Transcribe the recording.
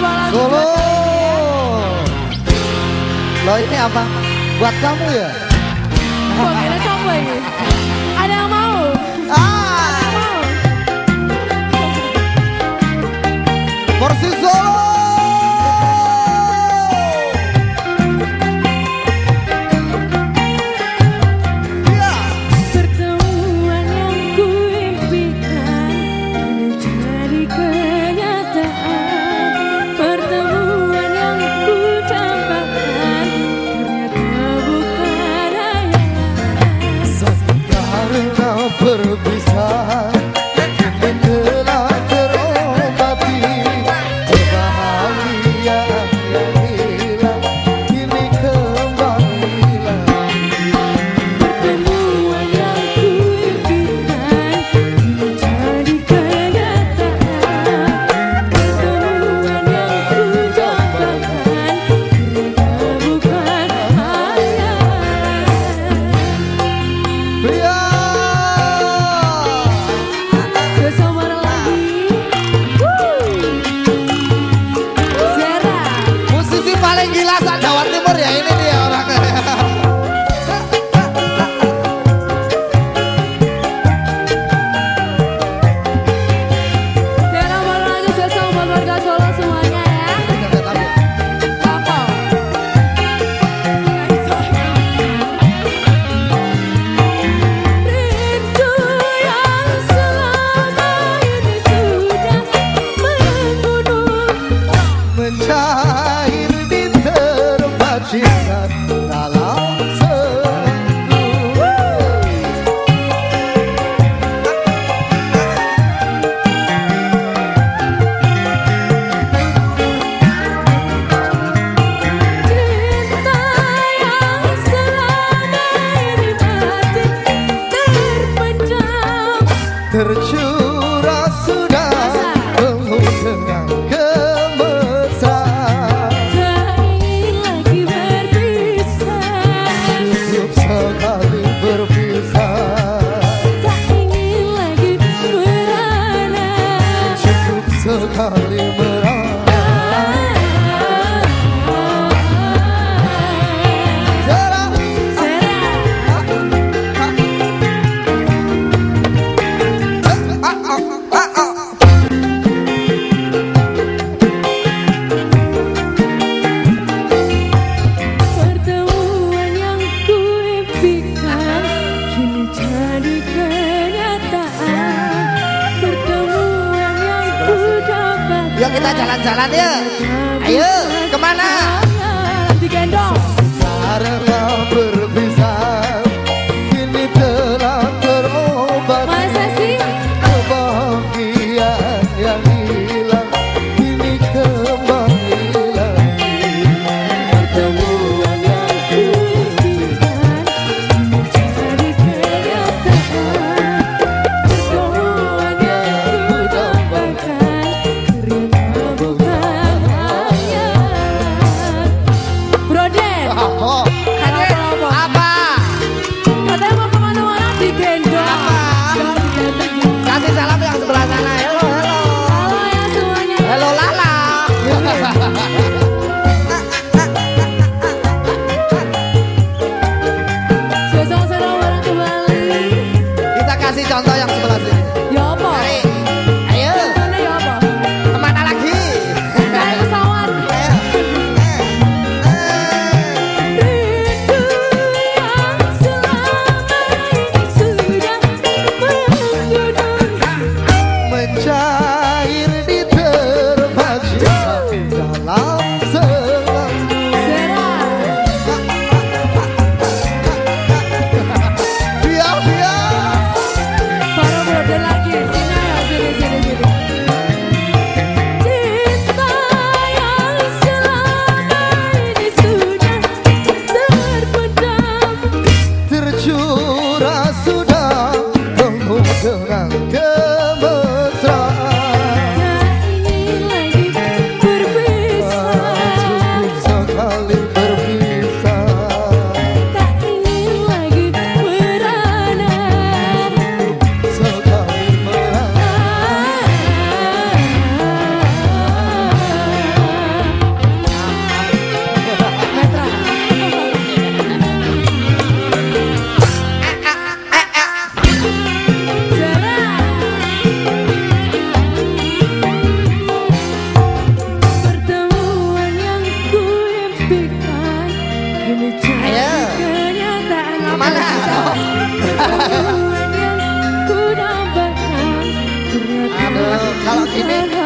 Solo. Lo ini apa? Buat kamu ya? Buat Ina Coba ini. Ada yang mau? Ah. Ada yang mau? Porsiso. got la la. Alemanha Yuk kita jalan-jalan ya. Ayo, ke mana? Digendong. Sarang Obrigado. Kalau.